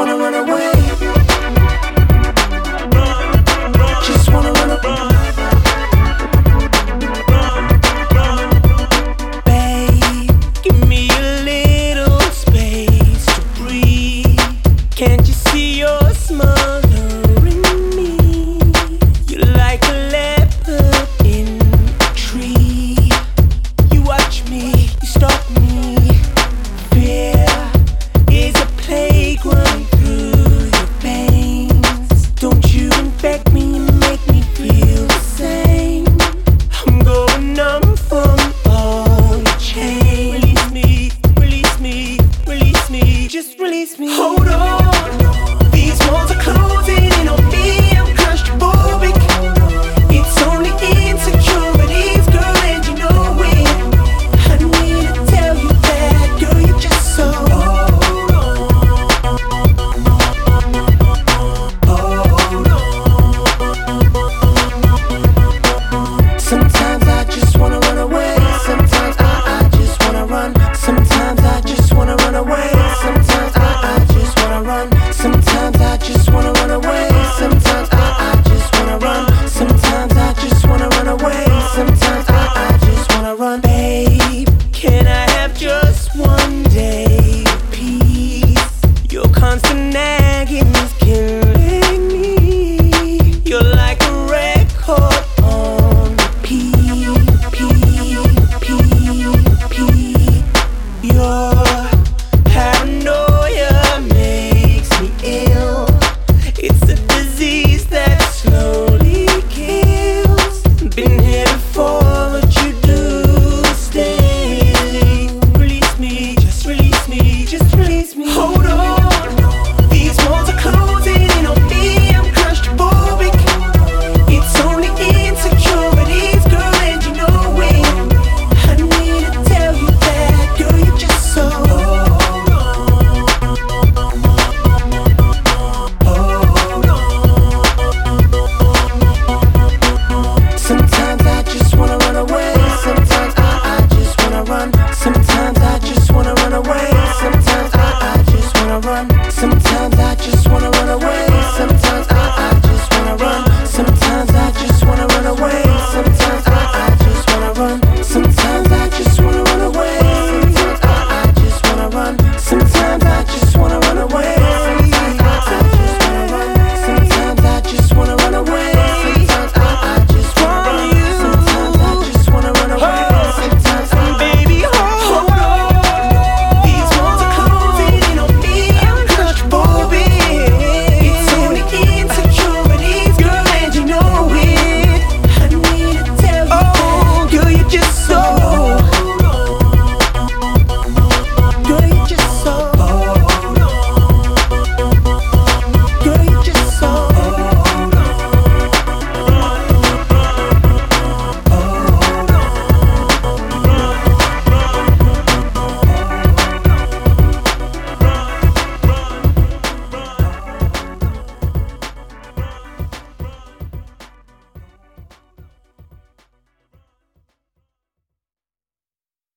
wanna run away. Just wanna run away. Give me a little space to breathe. Can't you? Hold on.